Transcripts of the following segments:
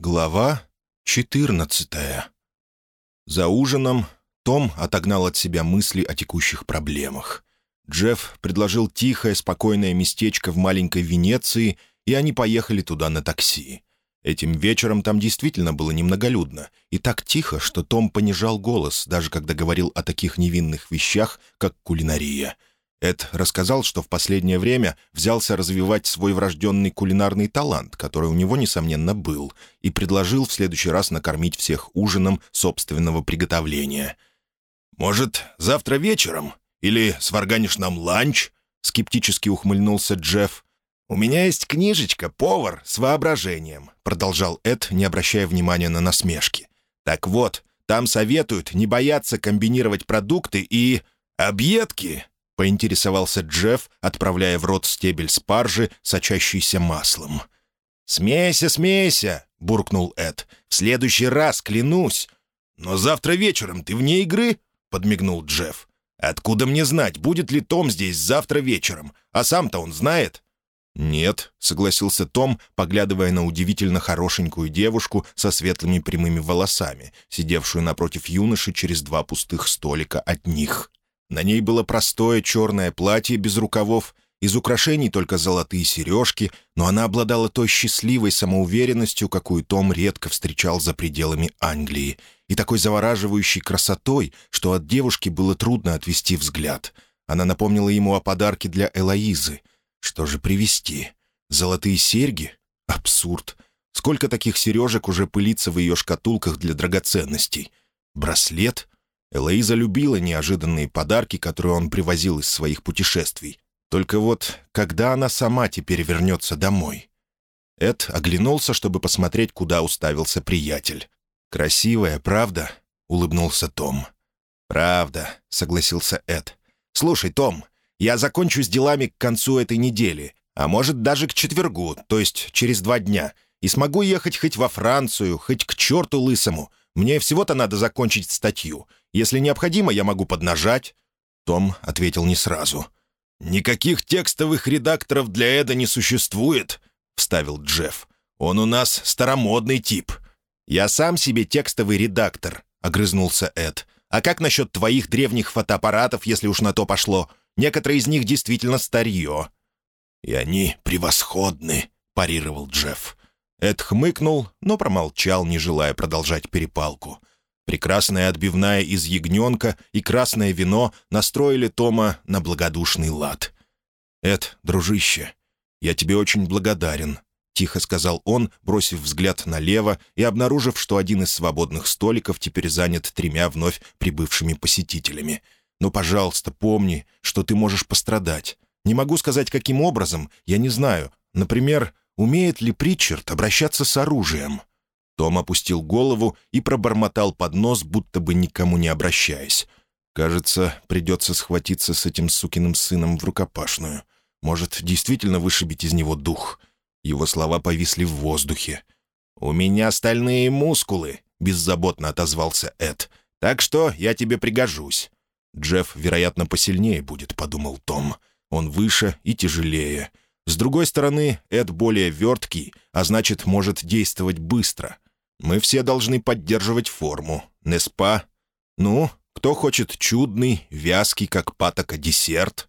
Глава 14 За ужином Том отогнал от себя мысли о текущих проблемах. Джефф предложил тихое, спокойное местечко в маленькой Венеции, и они поехали туда на такси. Этим вечером там действительно было немноголюдно, и так тихо, что Том понижал голос, даже когда говорил о таких невинных вещах, как кулинария — Эд рассказал, что в последнее время взялся развивать свой врожденный кулинарный талант, который у него, несомненно, был, и предложил в следующий раз накормить всех ужином собственного приготовления. «Может, завтра вечером? Или сварганишь нам ланч?» — скептически ухмыльнулся Джефф. «У меня есть книжечка «Повар с воображением», — продолжал Эд, не обращая внимания на насмешки. «Так вот, там советуют не бояться комбинировать продукты и... объедки поинтересовался Джефф, отправляя в рот стебель спаржи, сочащийся маслом. «Смейся, смейся!» — буркнул Эд. «В следующий раз, клянусь!» «Но завтра вечером ты вне игры?» — подмигнул Джефф. «Откуда мне знать, будет ли Том здесь завтра вечером? А сам-то он знает?» «Нет», — согласился Том, поглядывая на удивительно хорошенькую девушку со светлыми прямыми волосами, сидевшую напротив юноши через два пустых столика от них. На ней было простое черное платье без рукавов, из украшений только золотые сережки, но она обладала той счастливой самоуверенностью, какую Том редко встречал за пределами Англии, и такой завораживающей красотой, что от девушки было трудно отвести взгляд. Она напомнила ему о подарке для Элоизы. Что же привезти? Золотые серьги? Абсурд. Сколько таких сережек уже пылится в ее шкатулках для драгоценностей? Браслет? Элоиза любила неожиданные подарки, которые он привозил из своих путешествий. Только вот когда она сама теперь вернется домой? Эд оглянулся, чтобы посмотреть, куда уставился приятель. «Красивая, правда?» — улыбнулся Том. «Правда», — согласился Эд. «Слушай, Том, я закончу с делами к концу этой недели, а может, даже к четвергу, то есть через два дня, и смогу ехать хоть во Францию, хоть к черту лысому. Мне всего-то надо закончить статью. Если необходимо, я могу поднажать». Том ответил не сразу. «Никаких текстовых редакторов для Эда не существует», — вставил Джефф. «Он у нас старомодный тип». «Я сам себе текстовый редактор», — огрызнулся Эд. «А как насчет твоих древних фотоаппаратов, если уж на то пошло? Некоторые из них действительно старье». «И они превосходны», — парировал Джефф. Эд хмыкнул, но промолчал, не желая продолжать перепалку. Прекрасная отбивная из ягненка и красное вино настроили Тома на благодушный лад. «Эд, дружище, я тебе очень благодарен», — тихо сказал он, бросив взгляд налево и обнаружив, что один из свободных столиков теперь занят тремя вновь прибывшими посетителями. «Но, пожалуйста, помни, что ты можешь пострадать. Не могу сказать, каким образом, я не знаю. Например, умеет ли Притчард обращаться с оружием?» Том опустил голову и пробормотал под нос, будто бы никому не обращаясь. «Кажется, придется схватиться с этим сукиным сыном в рукопашную. Может, действительно вышибить из него дух?» Его слова повисли в воздухе. «У меня стальные мускулы», — беззаботно отозвался Эд. «Так что я тебе пригожусь». «Джефф, вероятно, посильнее будет», — подумал Том. «Он выше и тяжелее». С другой стороны, Эд более верткий, а значит, может действовать быстро. Мы все должны поддерживать форму. Неспа? Ну, кто хочет чудный, вязкий, как патока, десерт?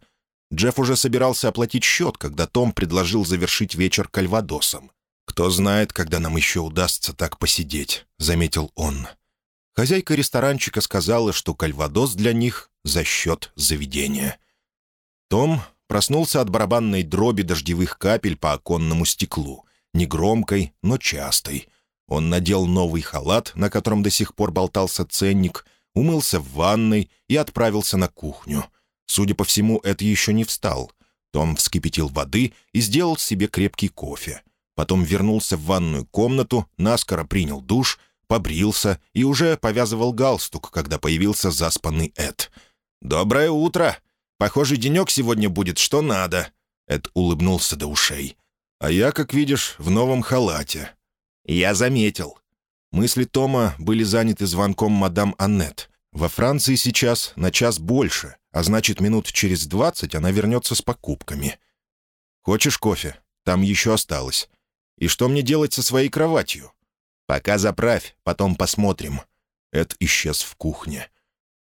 Джефф уже собирался оплатить счет, когда Том предложил завершить вечер кальвадосом. «Кто знает, когда нам еще удастся так посидеть», — заметил он. Хозяйка ресторанчика сказала, что кальвадос для них за счет заведения. Том проснулся от барабанной дроби дождевых капель по оконному стеклу, негромкой, но частой — он надел новый халат, на котором до сих пор болтался ценник, умылся в ванной и отправился на кухню. Судя по всему, это еще не встал. Том вскипятил воды и сделал себе крепкий кофе. Потом вернулся в ванную комнату, наскоро принял душ, побрился и уже повязывал галстук, когда появился заспанный Эд. «Доброе утро! Похоже, денек сегодня будет что надо!» Эд улыбнулся до ушей. «А я, как видишь, в новом халате. «Я заметил». Мысли Тома были заняты звонком мадам Аннет. Во Франции сейчас на час больше, а значит, минут через двадцать она вернется с покупками. «Хочешь кофе? Там еще осталось. И что мне делать со своей кроватью?» «Пока заправь, потом посмотрим». Эд исчез в кухне.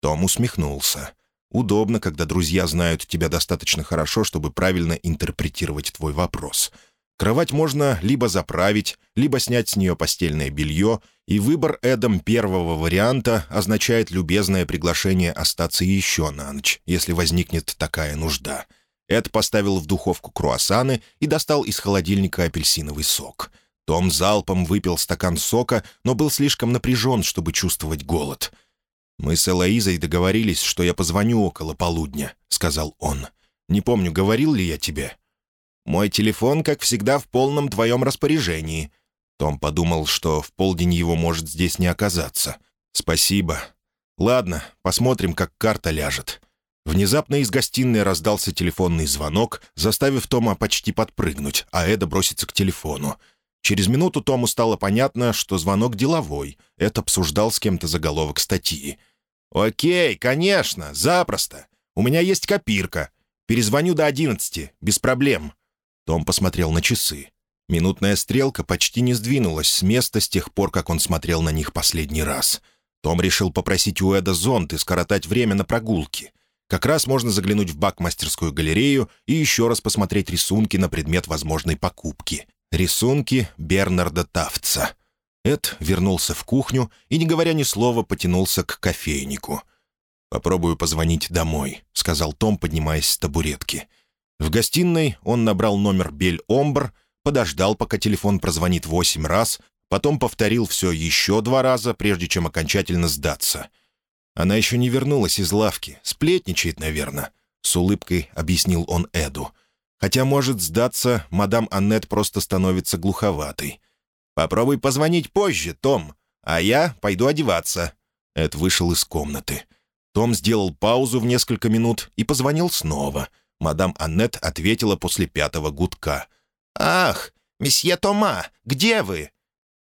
Том усмехнулся. «Удобно, когда друзья знают тебя достаточно хорошо, чтобы правильно интерпретировать твой вопрос. Кровать можно либо заправить, либо снять с нее постельное белье, и выбор Эдом первого варианта означает любезное приглашение остаться еще на ночь, если возникнет такая нужда. Эд поставил в духовку круассаны и достал из холодильника апельсиновый сок. Том залпом выпил стакан сока, но был слишком напряжен, чтобы чувствовать голод. «Мы с Элоизой договорились, что я позвоню около полудня», — сказал он. «Не помню, говорил ли я тебе?» «Мой телефон, как всегда, в полном твоем распоряжении». Том подумал, что в полдень его может здесь не оказаться. «Спасибо. Ладно, посмотрим, как карта ляжет». Внезапно из гостиной раздался телефонный звонок, заставив Тома почти подпрыгнуть, а Эда броситься к телефону. Через минуту Тому стало понятно, что звонок деловой. Эд обсуждал с кем-то заголовок статьи. «Окей, конечно, запросто. У меня есть копирка. Перезвоню до одиннадцати, без проблем». Том посмотрел на часы. Минутная стрелка почти не сдвинулась с места с тех пор, как он смотрел на них последний раз. Том решил попросить у Эда зонт и скоротать время на прогулки. Как раз можно заглянуть в бакмастерскую галерею и еще раз посмотреть рисунки на предмет возможной покупки. Рисунки Бернарда Тафтса. Эд вернулся в кухню и, не говоря ни слова, потянулся к кофейнику. «Попробую позвонить домой», — сказал Том, поднимаясь с табуретки. В гостиной он набрал номер Бель-Омбр, подождал, пока телефон прозвонит восемь раз, потом повторил все еще два раза, прежде чем окончательно сдаться — она еще не вернулась из лавки. Сплетничает, наверное», — с улыбкой объяснил он Эду. «Хотя, может сдаться, мадам Аннет просто становится глуховатой. Попробуй позвонить позже, Том, а я пойду одеваться». Эд вышел из комнаты. Том сделал паузу в несколько минут и позвонил снова. Мадам Аннет ответила после пятого гудка. «Ах, месье Тома, где вы?»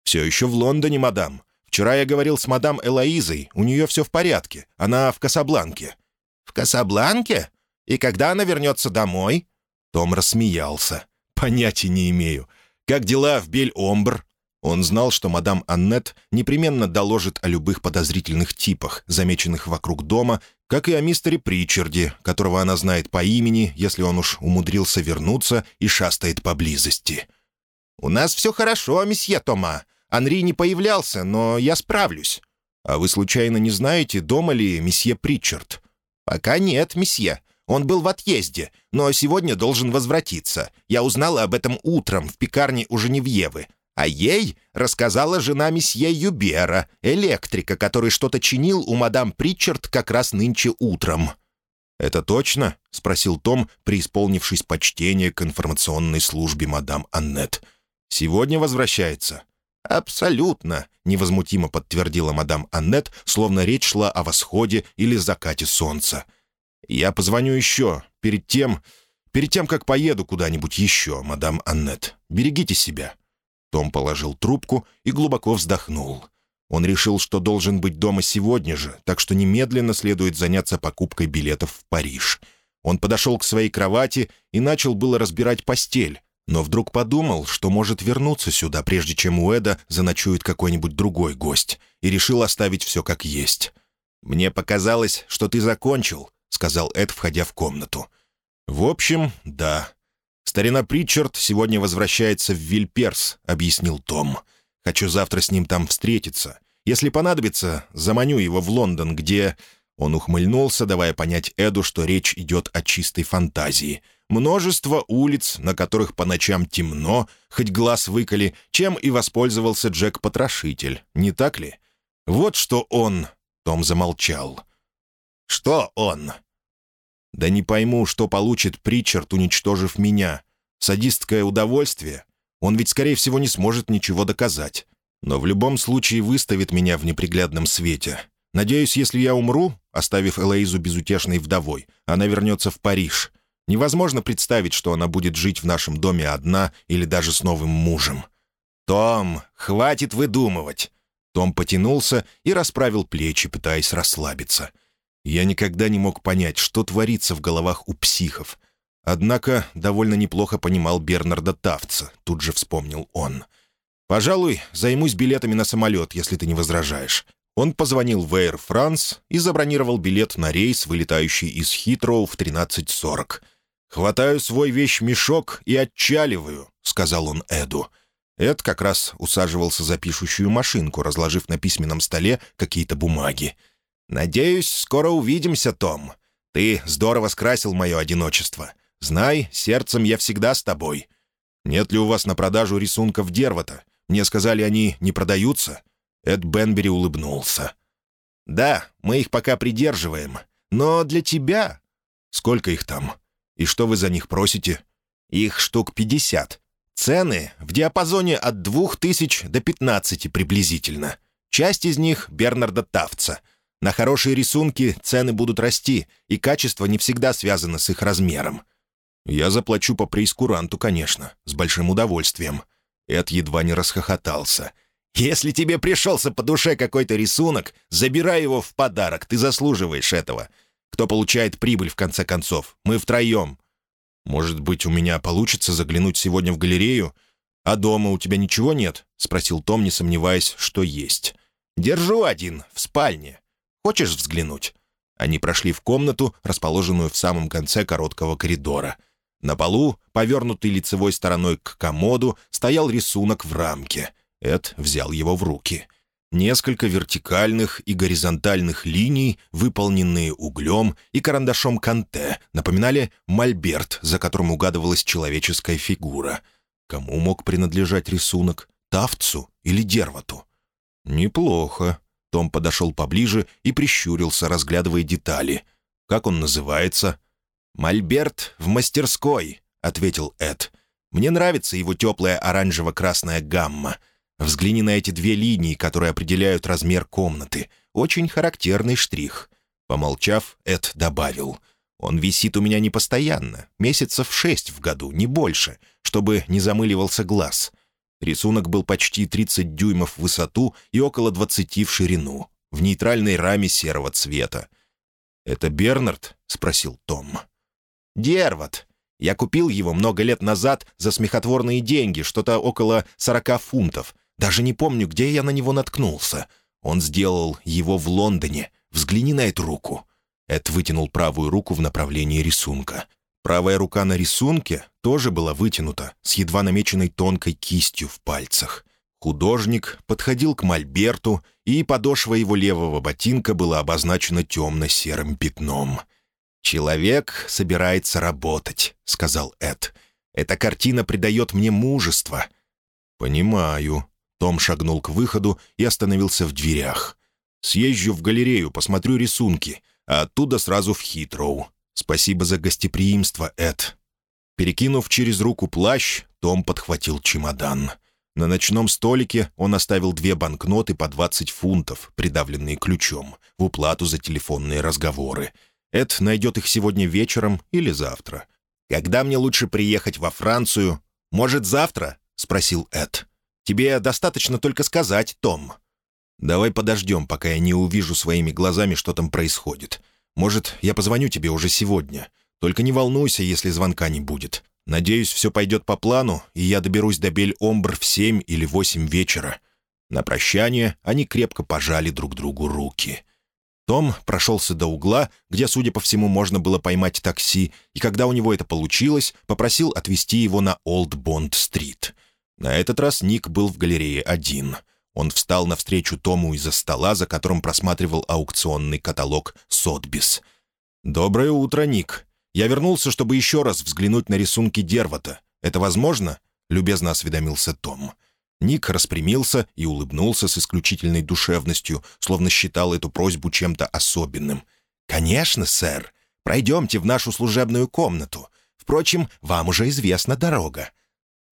«Все еще в Лондоне, мадам. Вчера я говорил с мадам Элоизой, у нее все в порядке, она в Касабланке». «В Касабланке? И когда она вернется домой?» Том рассмеялся. «Понятия не имею. Как дела в Бель-Омбр?» Он знал, что мадам Аннет непременно доложит о любых подозрительных типах, замеченных вокруг дома, как и о мистере Причарде, которого она знает по имени, если он уж умудрился вернуться и шастает поблизости. «У нас все хорошо, месье Тома. Анри не появлялся, но я справлюсь». «А вы случайно не знаете, дома ли месье Причард?» «Пока нет, месье. Он был в отъезде, но сегодня должен возвратиться. Я узнала об этом утром в пекарне у Женевьевы. А ей рассказала жена месье Юбера, электрика, который что-то чинил у мадам Причард как раз нынче утром». «Это точно?» — спросил Том, преисполнившись почтения к информационной службе мадам Аннет. «Сегодня возвращается?» «Абсолютно», — невозмутимо подтвердила мадам Аннет, словно речь шла о восходе или закате солнца. «Я позвоню еще, перед тем... перед тем, как поеду куда-нибудь еще, мадам Аннет. Берегите себя». Том положил трубку и глубоко вздохнул. Он решил, что должен быть дома сегодня же, так что немедленно следует заняться покупкой билетов в Париж. Он подошел к своей кровати и начал было разбирать постель, но вдруг подумал, что может вернуться сюда, прежде чем у Эда заночует какой-нибудь другой гость, и решил оставить все как есть. «Мне показалось, что ты закончил», — сказал Эд, входя в комнату. «В общем, да. Старина Притчард сегодня возвращается в Вильперс», — объяснил Том. «Хочу завтра с ним там встретиться. Если понадобится, заманю его в Лондон, где...» Он ухмыльнулся, давая понять Эду, что речь идет о чистой фантазии — Множество улиц, на которых по ночам темно, хоть глаз выколи, чем и воспользовался Джек-потрошитель, не так ли? Вот что он... Том замолчал. «Что он?» «Да не пойму, что получит Причард, уничтожив меня. Садистское удовольствие? Он ведь, скорее всего, не сможет ничего доказать. Но в любом случае выставит меня в неприглядном свете. Надеюсь, если я умру, оставив Элоизу безутешной вдовой, она вернется в Париж. Невозможно представить, что она будет жить в нашем доме одна или даже с новым мужем. «Том, хватит выдумывать!» Том потянулся и расправил плечи, пытаясь расслабиться. Я никогда не мог понять, что творится в головах у психов. Однако довольно неплохо понимал Бернарда Тавца, тут же вспомнил он. «Пожалуй, займусь билетами на самолет, если ты не возражаешь». Он позвонил в Air France и забронировал билет на рейс, вылетающий из Хитроу в 13.40. «Хватаю свой вещь-мешок и отчаливаю», — сказал он Эду. Эд как раз усаживался за пишущую машинку, разложив на письменном столе какие-то бумаги. «Надеюсь, скоро увидимся, Том. Ты здорово скрасил мое одиночество. Знай, сердцем я всегда с тобой. Нет ли у вас на продажу рисунков Дервата? Мне сказали, они не продаются». Эд Бенбери улыбнулся. «Да, мы их пока придерживаем. Но для тебя...» «Сколько их там? И что вы за них просите?» «Их штук пятьдесят. Цены в диапазоне от двух тысяч до пятнадцати приблизительно. Часть из них — Бернарда Тавца. На хорошие рисунки цены будут расти, и качество не всегда связано с их размером. Я заплачу по преискуранту, конечно, с большим удовольствием». Эд едва не расхохотался. «Если тебе пришелся по душе какой-то рисунок, забирай его в подарок, ты заслуживаешь этого. Кто получает прибыль, в конце концов? Мы втроем. Может быть, у меня получится заглянуть сегодня в галерею? А дома у тебя ничего нет?» — спросил Том, не сомневаясь, что есть. «Держу один, в спальне. Хочешь взглянуть?» Они прошли в комнату, расположенную в самом конце короткого коридора. На полу, повернутый лицевой стороной к комоду, стоял рисунок в рамке. Эд взял его в руки. Несколько вертикальных и горизонтальных линий, выполненные углем и карандашом канте, напоминали мольберт, за которым угадывалась человеческая фигура. Кому мог принадлежать рисунок? Тавцу или Дервату? «Неплохо». Том подошел поближе и прищурился, разглядывая детали. «Как он называется?» «Мольберт в мастерской», — ответил Эд. «Мне нравится его теплая оранжево-красная гамма». Взгляни на эти две линии, которые определяют размер комнаты. Очень характерный штрих». Помолчав, Эд добавил. «Он висит у меня не постоянно, месяцев шесть в году, не больше, чтобы не замыливался глаз». Рисунок был почти 30 дюймов в высоту и около 20 в ширину, в нейтральной раме серого цвета. «Это Бернард?» — спросил Том. «Дерват. Я купил его много лет назад за смехотворные деньги, что-то около 40 фунтов. Даже не помню, где я на него наткнулся. Он сделал его в Лондоне. Взгляни на эту руку». Эд вытянул правую руку в направлении рисунка. Правая рука на рисунке тоже была вытянута, с едва намеченной тонкой кистью в пальцах. Художник подходил к мольберту, и подошва его левого ботинка была обозначена темно-серым пятном. «Человек собирается работать», — сказал Эд. «Эта картина придает мне мужество». «Понимаю», том шагнул к выходу и остановился в дверях. «Съезжу в галерею, посмотрю рисунки, а оттуда сразу в Хитроу. Спасибо за гостеприимство, Эд». Перекинув через руку плащ, Том подхватил чемодан. На ночном столике он оставил две банкноты по 20 фунтов, придавленные ключом, в уплату за телефонные разговоры. Эд найдет их сегодня вечером или завтра. «Когда мне лучше приехать во Францию? Может, завтра?» — спросил Эд. Тебе достаточно только сказать, Том. Давай подождем, пока я не увижу своими глазами, что там происходит. Может, я позвоню тебе уже сегодня. Только не волнуйся, если звонка не будет. Надеюсь, все пойдет по плану, и я доберусь до Бель-Омбр в семь или восемь вечера». На прощание они крепко пожали друг другу руки. Том прошелся до угла, где, судя по всему, можно было поймать такси, и когда у него это получилось, попросил отвезти его на Олд Бонд-стрит — на этот раз Ник был в галерее один. Он встал навстречу Тому из-за стола, за которым просматривал аукционный каталог «Сотбис». «Доброе утро, Ник. Я вернулся, чтобы еще раз взглянуть на рисунки Дервата. Это возможно?» — любезно осведомился Том. Ник распрямился и улыбнулся с исключительной душевностью, словно считал эту просьбу чем-то особенным. «Конечно, сэр. Пройдемте в нашу служебную комнату. Впрочем, вам уже известна дорога.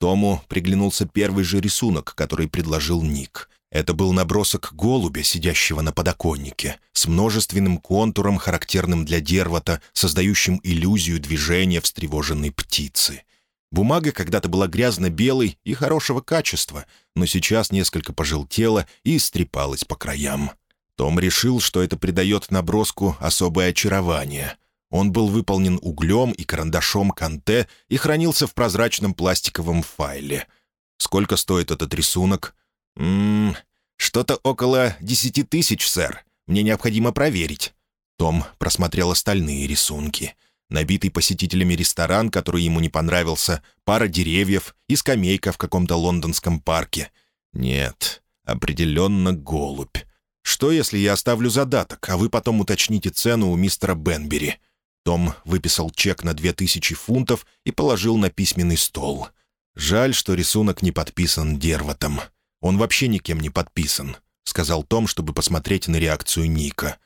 Тому приглянулся первый же рисунок, который предложил Ник. Это был набросок голубя, сидящего на подоконнике, с множественным контуром, характерным для дервата, создающим иллюзию движения встревоженной птицы. Бумага когда-то была грязно-белой и хорошего качества, но сейчас несколько пожелтела и истрепалась по краям. Том решил, что это придает наброску особое очарование — он был выполнен углем и карандашом канте и хранился в прозрачном пластиковом файле. «Сколько стоит этот рисунок?» «Ммм, что-то около десяти тысяч, сэр. Мне необходимо проверить». Том просмотрел остальные рисунки. Набитый посетителями ресторан, который ему не понравился, пара деревьев и скамейка в каком-то лондонском парке. Нет, определенно голубь. Что, если я оставлю задаток, а вы потом уточните цену у мистера Бенбери?» Том выписал чек на две тысячи фунтов и положил на письменный стол. «Жаль, что рисунок не подписан Дерватом. Он вообще никем не подписан», — сказал Том, чтобы посмотреть на реакцию Ника.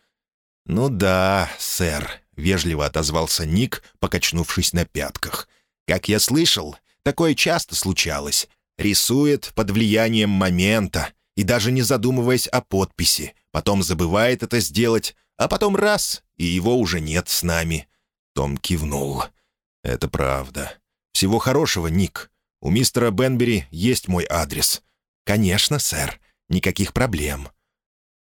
«Ну да, сэр», — вежливо отозвался Ник, покачнувшись на пятках. «Как я слышал, такое часто случалось. Рисует под влиянием момента и даже не задумываясь о подписи. Потом забывает это сделать, а потом раз, и его уже нет с нами». Том кивнул. «Это правда. Всего хорошего, Ник. У мистера Бенбери есть мой адрес». «Конечно, сэр. Никаких проблем».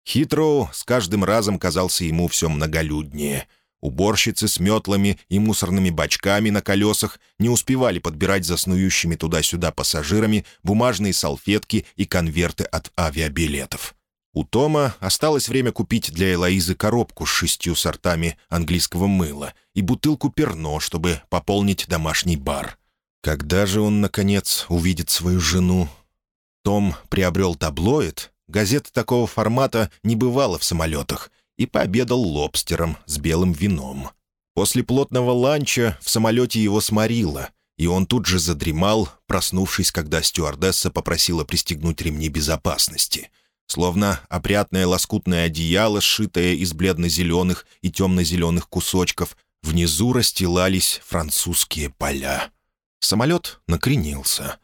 Хитроу с каждым разом казался ему все многолюднее. Уборщицы с метлами и мусорными бачками на колесах не успевали подбирать за снующими туда-сюда пассажирами бумажные салфетки и конверты от авиабилетов. У Тома осталось время купить для Элоизы коробку с шестью сортами английского мыла и бутылку перно, чтобы пополнить домашний бар. Когда же он, наконец, увидит свою жену? Том приобрел таблоид, газета такого формата не бывало в самолетах, и пообедал лобстером с белым вином. После плотного ланча в самолете его сморило, и он тут же задремал, проснувшись, когда стюардесса попросила пристегнуть ремни безопасности — Словно опрятное лоскутное одеяло, сшитое из бледно-зеленых и темно-зеленых кусочков, внизу расстилались французские поля. Самолет накренился.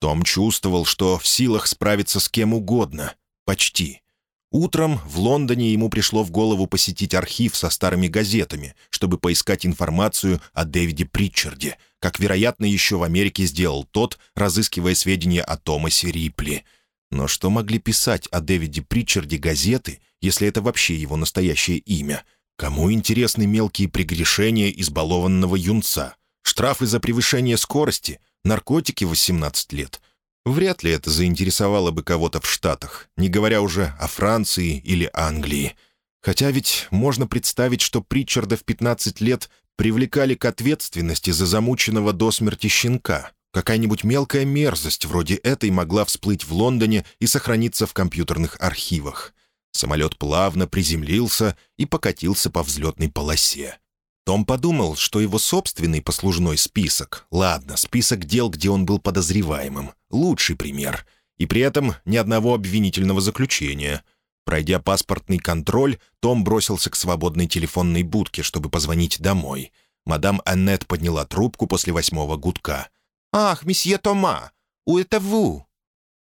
Том чувствовал, что в силах справиться с кем угодно. Почти. Утром в Лондоне ему пришло в голову посетить архив со старыми газетами, чтобы поискать информацию о Дэвиде Притчарде, как, вероятно, еще в Америке сделал тот, разыскивая сведения о Томасе Рипли — но что могли писать о Дэвиде Притчарде газеты, если это вообще его настоящее имя? Кому интересны мелкие прегрешения избалованного юнца? Штрафы за превышение скорости? Наркотики в 18 лет? Вряд ли это заинтересовало бы кого-то в Штатах, не говоря уже о Франции или Англии. Хотя ведь можно представить, что Притчарда в 15 лет привлекали к ответственности за замученного до смерти щенка, Какая-нибудь мелкая мерзость вроде этой могла всплыть в Лондоне и сохраниться в компьютерных архивах. Самолет плавно приземлился и покатился по взлетной полосе. Том подумал, что его собственный послужной список, ладно, список дел, где он был подозреваемым, лучший пример, и при этом ни одного обвинительного заключения. Пройдя паспортный контроль, Том бросился к свободной телефонной будке, чтобы позвонить домой. Мадам Аннет подняла трубку после восьмого гудка — «Ах, месье Тома! У это ву?»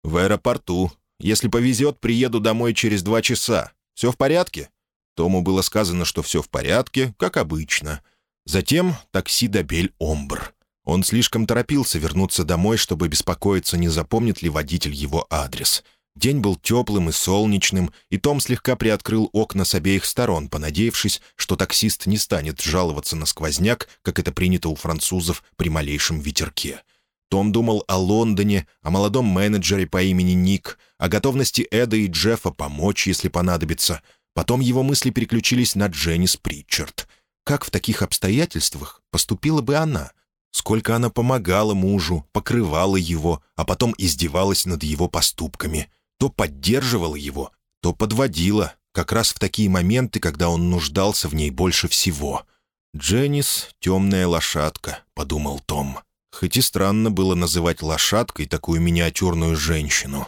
«В аэропорту. Если повезет, приеду домой через два часа. Все в порядке?» Тому было сказано, что все в порядке, как обычно. Затем такси до Бель-Омбр. Он слишком торопился вернуться домой, чтобы беспокоиться, не запомнит ли водитель его адрес. День был теплым и солнечным, и Том слегка приоткрыл окна с обеих сторон, понадеявшись, что таксист не станет жаловаться на сквозняк, как это принято у французов при малейшем ветерке. Том думал о Лондоне, о молодом менеджере по имени Ник, о готовности Эда и Джеффа помочь, если понадобится. Потом его мысли переключились на Дженнис Притчард. Как в таких обстоятельствах поступила бы она? Сколько она помогала мужу, покрывала его, а потом издевалась над его поступками. То поддерживала его, то подводила, как раз в такие моменты, когда он нуждался в ней больше всего. «Дженнис — темная лошадка», — подумал Том. Хоть и странно было называть лошадкой такую миниатюрную женщину.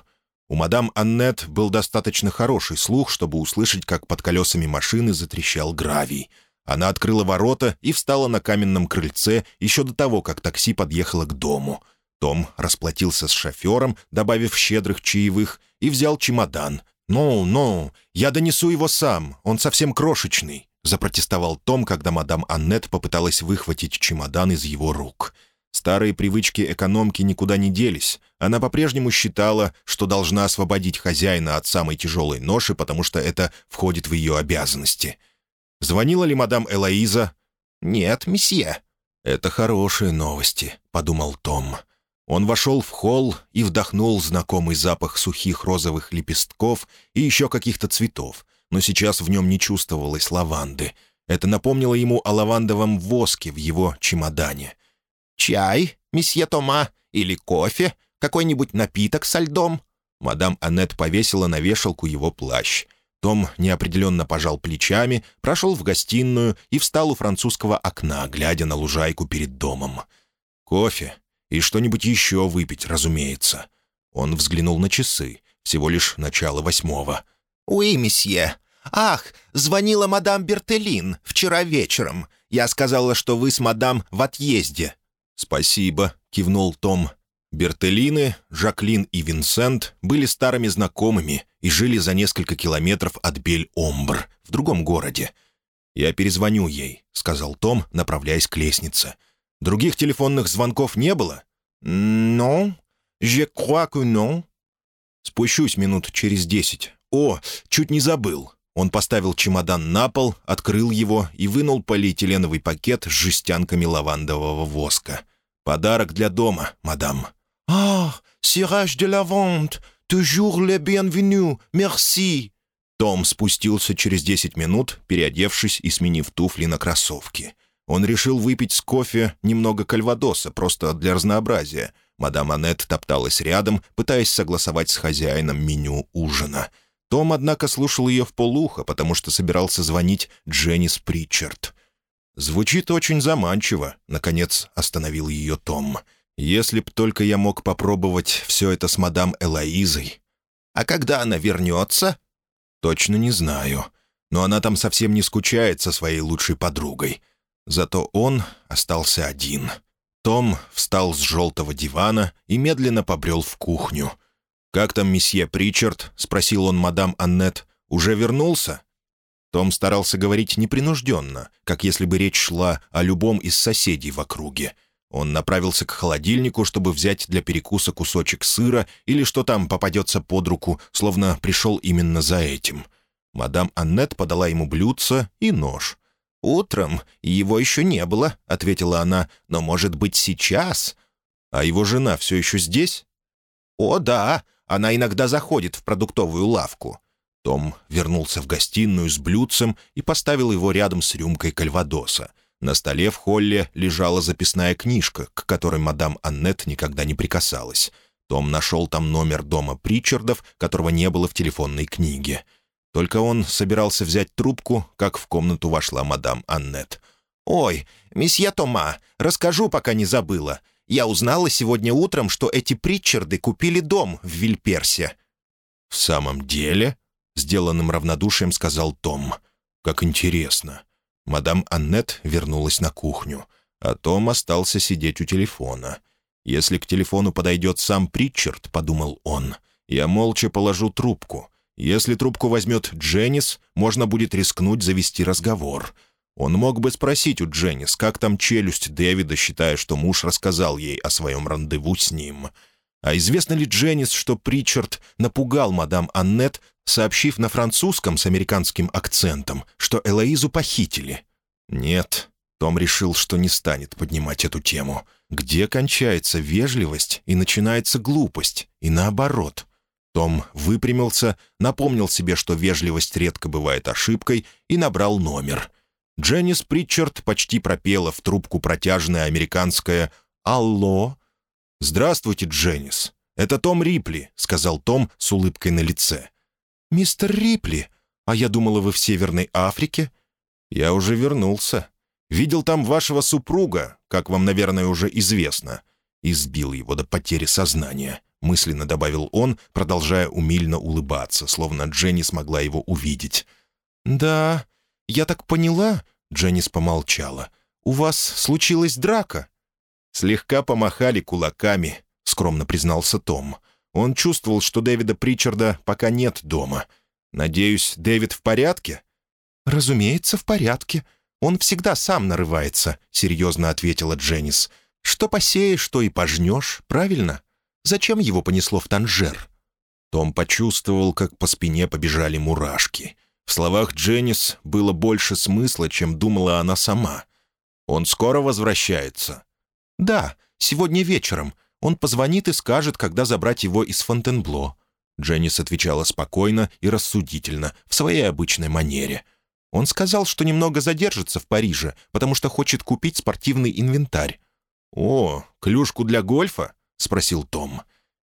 У мадам Аннет был достаточно хороший слух, чтобы услышать, как под колесами машины затрещал гравий. Она открыла ворота и встала на каменном крыльце еще до того, как такси подъехало к дому. Том расплатился с шофером, добавив щедрых чаевых, и взял чемодан. «Ну, ну, я донесу его сам, он совсем крошечный», — запротестовал Том, когда мадам Аннет попыталась выхватить чемодан из его рук. Старые привычки экономки никуда не делись. Она по-прежнему считала, что должна освободить хозяина от самой тяжелой ноши, потому что это входит в ее обязанности. Звонила ли мадам Элоиза? «Нет, месье». «Это хорошие новости», — подумал Том. Он вошел в холл и вдохнул знакомый запах сухих розовых лепестков и еще каких-то цветов, но сейчас в нем не чувствовалось лаванды. Это напомнило ему о лавандовом воске в его чемодане. «Чай, месье Тома, или кофе? Какой-нибудь напиток со льдом?» Мадам Аннет повесила на вешалку его плащ. Том неопределенно пожал плечами, прошел в гостиную и встал у французского окна, глядя на лужайку перед домом. «Кофе и что-нибудь еще выпить, разумеется». Он взглянул на часы. Всего лишь начало восьмого. «Уи, месье. Ах, звонила мадам Бертелин вчера вечером. Я сказала, что вы с мадам в отъезде». «Спасибо», — кивнул Том. Бертелины, Жаклин и Винсент были старыми знакомыми и жили за несколько километров от Бель-Омбр, в другом городе. «Я перезвоню ей», — сказал Том, направляясь к лестнице. «Других телефонных звонков не было?» «Non, je crois que non». «Спущусь минут через десять. О, чуть не забыл». Он поставил чемодан на пол, открыл его и вынул полиэтиленовый пакет с жестянками лавандового воска. «Подарок для дома, мадам». «Ah, cirage de lavande, toujours le bienvenu, merci!» Том спустился через десять минут, переодевшись и сменив туфли на кроссовки. Он решил выпить с кофе немного кальвадоса, просто для разнообразия. Мадам Аннет топталась рядом, пытаясь согласовать с хозяином меню ужина. Том, однако, слушал ее в полухо, потому что собирался звонить Дженнис Причард. «Звучит очень заманчиво», — наконец остановил ее Том. Если б только я мог попробовать все это с мадам Элоизой. А когда она вернется? Точно не знаю. Но она там совсем не скучает со своей лучшей подругой. Зато он остался один. Том встал с желтого дивана и медленно побрел в кухню. «Как там месье Причард?» — спросил он мадам Аннет. «Уже вернулся?» Том старался говорить непринужденно, как если бы речь шла о любом из соседей в округе. Он направился к холодильнику, чтобы взять для перекуса кусочек сыра или что там попадется под руку, словно пришел именно за этим. Мадам Аннет подала ему блюдце и нож. «Утром его еще не было», — ответила она, — «но, может быть, сейчас?» «А его жена все еще здесь?» «О, да, она иногда заходит в продуктовую лавку». Том вернулся в гостиную с блюдцем и поставил его рядом с рюмкой кальвадоса — на столе в холле лежала записная книжка, к которой мадам Аннет никогда не прикасалась. Том нашел там номер дома Причардов, которого не было в телефонной книге. Только он собирался взять трубку, как в комнату вошла мадам Аннет. «Ой, месье Тома, расскажу, пока не забыла. Я узнала сегодня утром, что эти Причарды купили дом в Вильперсе». «В самом деле?» — сделанным равнодушием сказал Том. «Как интересно. Мадам Аннет вернулась на кухню, а Том остался сидеть у телефона. «Если к телефону подойдет сам Притчард», — подумал он, — «я молча положу трубку. Если трубку возьмет Дженнис, можно будет рискнуть завести разговор». Он мог бы спросить у Дженнис, как там челюсть Дэвида, считая, что муж рассказал ей о своем рандеву с ним. А известно ли Дженнис, что Причард напугал мадам Аннет, сообщив на французском с американским акцентом, что Элоизу похитили? Нет, том решил, что не станет поднимать эту тему. Где кончается вежливость и начинается глупость, и наоборот. Том выпрямился, напомнил себе, что вежливость редко бывает ошибкой, и набрал номер. Дженнис Притчард почти пропела в трубку протяжное американское «Алло?» «Здравствуйте, Дженнис. Это Том Рипли», — сказал Том с улыбкой на лице. «Мистер Рипли, а я думала, вы в Северной Африке?» «Я уже вернулся. Видел там вашего супруга, как вам, наверное, уже известно». Избил его до потери сознания. Мысленно добавил он, продолжая умильно улыбаться, словно Дженни смогла его увидеть. «Да, я так поняла», — Дженнис помолчала. «У вас случилась драка?» Слегка помахали кулаками, скромно признался Том. Он чувствовал, что Дэвида Причарда пока нет дома. «Надеюсь, Дэвид в порядке?» «Разумеется, в порядке. Он всегда сам нарывается», — серьезно ответила Дженнис. «Что посеешь, то и пожнешь, правильно? Зачем его понесло в Танжер?» Том почувствовал, как по спине побежали мурашки. В словах Дженнис было больше смысла, чем думала она сама. «Он скоро возвращается?» «Да, сегодня вечером. Он позвонит и скажет, когда забрать его из Фонтенбло». Дженнис отвечала спокойно и рассудительно, в своей обычной манере. Он сказал, что немного задержится в Париже, потому что хочет купить спортивный инвентарь. «О, клюшку для гольфа?» — спросил Том.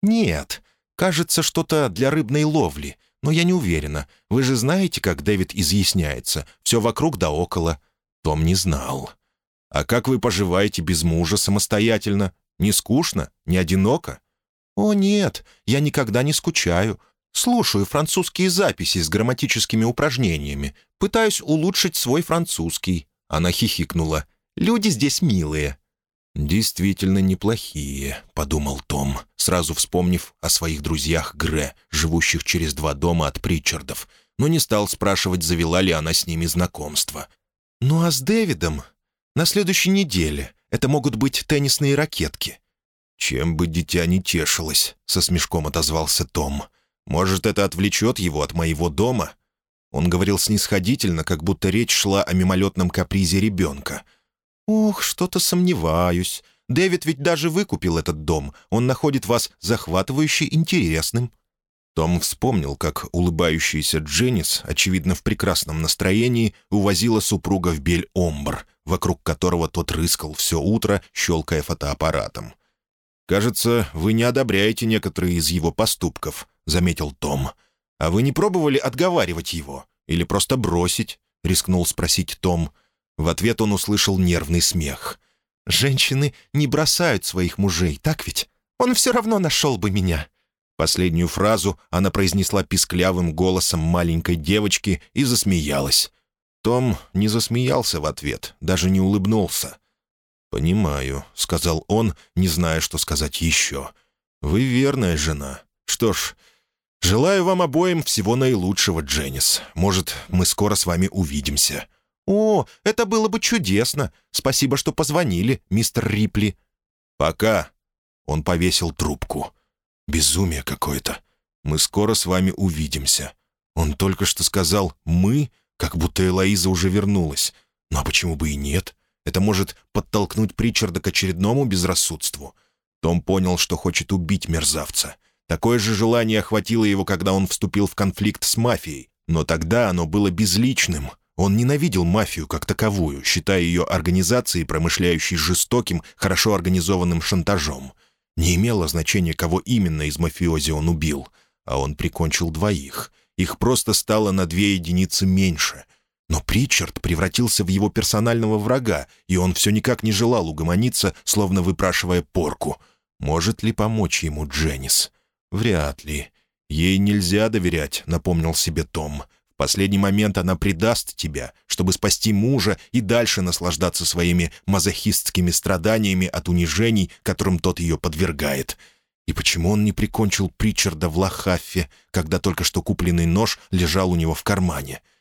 «Нет, кажется, что-то для рыбной ловли, но я не уверена. Вы же знаете, как Дэвид изъясняется. Все вокруг да около». Том не знал. «А как вы поживаете без мужа самостоятельно? Не скучно? Не одиноко?» «О, нет, я никогда не скучаю. Слушаю французские записи с грамматическими упражнениями. Пытаюсь улучшить свой французский». Она хихикнула. «Люди здесь милые». «Действительно неплохие», — подумал Том, сразу вспомнив о своих друзьях Гре, живущих через два дома от Притчардов, но не стал спрашивать, завела ли она с ними знакомство. «Ну а с Дэвидом? На следующей неделе. Это могут быть теннисные ракетки». «Чем бы дитя не тешилось», — со смешком отозвался Том. «Может, это отвлечет его от моего дома?» Он говорил снисходительно, как будто речь шла о мимолетном капризе ребенка. «Ох, что-то сомневаюсь. Дэвид ведь даже выкупил этот дом. Он находит вас захватывающе интересным». Том вспомнил, как улыбающаяся Дженнис, очевидно в прекрасном настроении, увозила супруга в Бель-Омбр, вокруг которого тот рыскал все утро, щелкая фотоаппаратом. «Кажется, вы не одобряете некоторые из его поступков», — заметил Том. «А вы не пробовали отговаривать его? Или просто бросить?» — рискнул спросить Том. В ответ он услышал нервный смех. «Женщины не бросают своих мужей, так ведь? Он все равно нашел бы меня». Последнюю фразу она произнесла писклявым голосом маленькой девочки и засмеялась. Том не засмеялся в ответ, даже не улыбнулся. «Понимаю», — сказал он, не зная, что сказать еще. «Вы верная жена. Что ж, желаю вам обоим всего наилучшего, Дженнис. Может, мы скоро с вами увидимся». «О, это было бы чудесно. Спасибо, что позвонили, мистер Рипли». «Пока». Он повесил трубку. «Безумие какое-то. Мы скоро с вами увидимся». Он только что сказал «мы», как будто Элоиза уже вернулась. Ну а почему бы и нет? Это может подтолкнуть Причарда к очередному безрассудству. Том понял, что хочет убить мерзавца. Такое же желание охватило его, когда он вступил в конфликт с мафией. Но тогда оно было безличным. Он ненавидел мафию как таковую, считая ее организацией, промышляющей жестоким, хорошо организованным шантажом. Не имело значения, кого именно из мафиози он убил, а он прикончил двоих. Их просто стало на две единицы меньше — но Причард превратился в его персонального врага, и он все никак не желал угомониться, словно выпрашивая порку. Может ли помочь ему Дженнис? Вряд ли. Ей нельзя доверять, напомнил себе Том. В последний момент она предаст тебя, чтобы спасти мужа и дальше наслаждаться своими мазохистскими страданиями от унижений, которым тот ее подвергает. И почему он не прикончил Причарда в Лахаффе, когда только что купленный нож лежал у него в кармане? —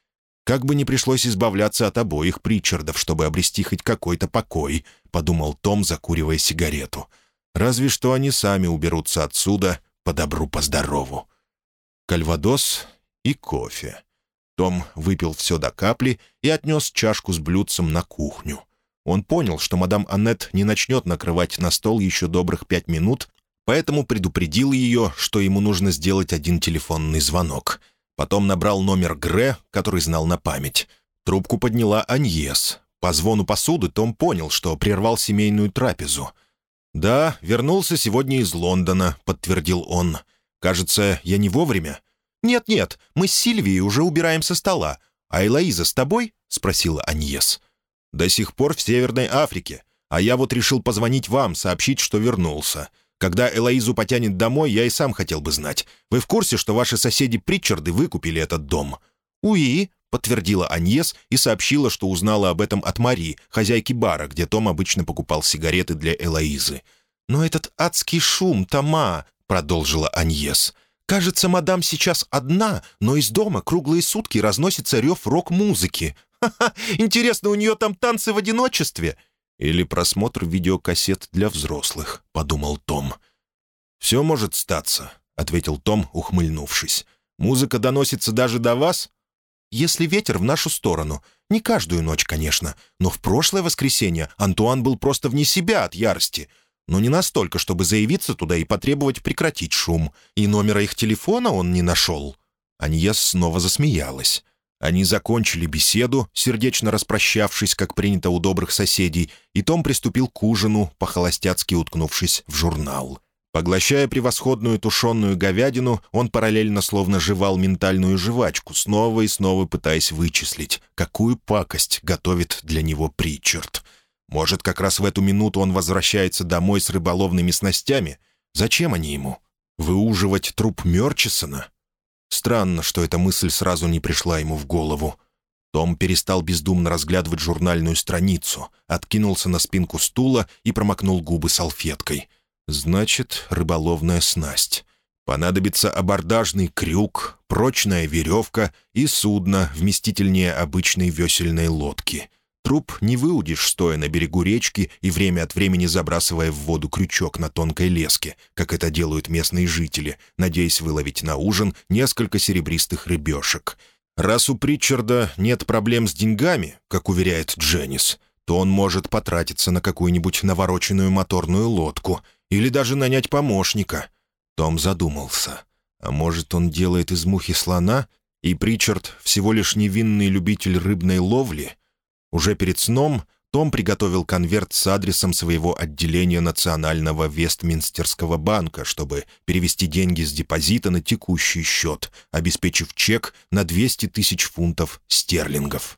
как бы не пришлось избавляться от обоих Причардов, чтобы обрести хоть какой-то покой, — подумал Том, закуривая сигарету. Разве что они сами уберутся отсюда по добру, по здорову. Кальвадос и кофе. Том выпил все до капли и отнес чашку с блюдцем на кухню. Он понял, что мадам Аннет не начнет накрывать на стол еще добрых пять минут, поэтому предупредил ее, что ему нужно сделать один телефонный звонок — Потом набрал номер Гре, который знал на память. Трубку подняла Аньес. По звону посуды Том понял, что прервал семейную трапезу. «Да, вернулся сегодня из Лондона», — подтвердил он. «Кажется, я не вовремя?» «Нет-нет, мы с Сильвией уже убираем со стола. А Элоиза с тобой?» — спросила Аньес. «До сих пор в Северной Африке. А я вот решил позвонить вам, сообщить, что вернулся. Когда Элоизу потянет домой, я и сам хотел бы знать. Вы в курсе, что ваши соседи Притчарды выкупили этот дом?» «Уи», — подтвердила Аньес и сообщила, что узнала об этом от Мари, хозяйки бара, где Том обычно покупал сигареты для Элоизы. «Но этот адский шум, Тома», — продолжила Аньес. «Кажется, мадам сейчас одна, но из дома круглые сутки разносится рев рок-музыки. Ха-ха, интересно, у нее там танцы в одиночестве?» «Или просмотр видеокассет для взрослых», — подумал Том. «Все может статься», — ответил Том, ухмыльнувшись. «Музыка доносится даже до вас?» «Если ветер в нашу сторону. Не каждую ночь, конечно. Но в прошлое воскресенье Антуан был просто вне себя от ярости. Но не настолько, чтобы заявиться туда и потребовать прекратить шум. И номера их телефона он не нашел. Аньес снова засмеялась. Они закончили беседу, сердечно распрощавшись, как принято у добрых соседей, и Том приступил к ужину, по-холостяцки уткнувшись в журнал. Поглощая превосходную тушеную говядину, он параллельно словно жевал ментальную жвачку, снова и снова пытаясь вычислить, какую пакость готовит для него Причард. Может, как раз в эту минуту он возвращается домой с рыболовными снастями? Зачем они ему? Выуживать труп Мерчисона? Странно, что эта мысль сразу не пришла ему в голову. Том перестал бездумно разглядывать журнальную страницу, откинулся на спинку стула и промокнул губы салфеткой — Значит, рыболовная снасть. Понадобится абордажный крюк, прочная веревка и судно, вместительнее обычной весельной лодки. Труп не выудишь, стоя на берегу речки и время от времени забрасывая в воду крючок на тонкой леске, как это делают местные жители, надеясь выловить на ужин несколько серебристых рыбешек. Раз у Притчарда нет проблем с деньгами, как уверяет Дженнис, то он может потратиться на какую-нибудь навороченную моторную лодку — или даже нанять помощника. Том задумался. А может, он делает из мухи слона, и Причард всего лишь невинный любитель рыбной ловли? Уже перед сном том приготовил конверт с адресом своего отделения Национального Вестминстерского банка, чтобы перевести деньги с депозита на текущий счет, обеспечив чек на 200 тысяч фунтов стерлингов.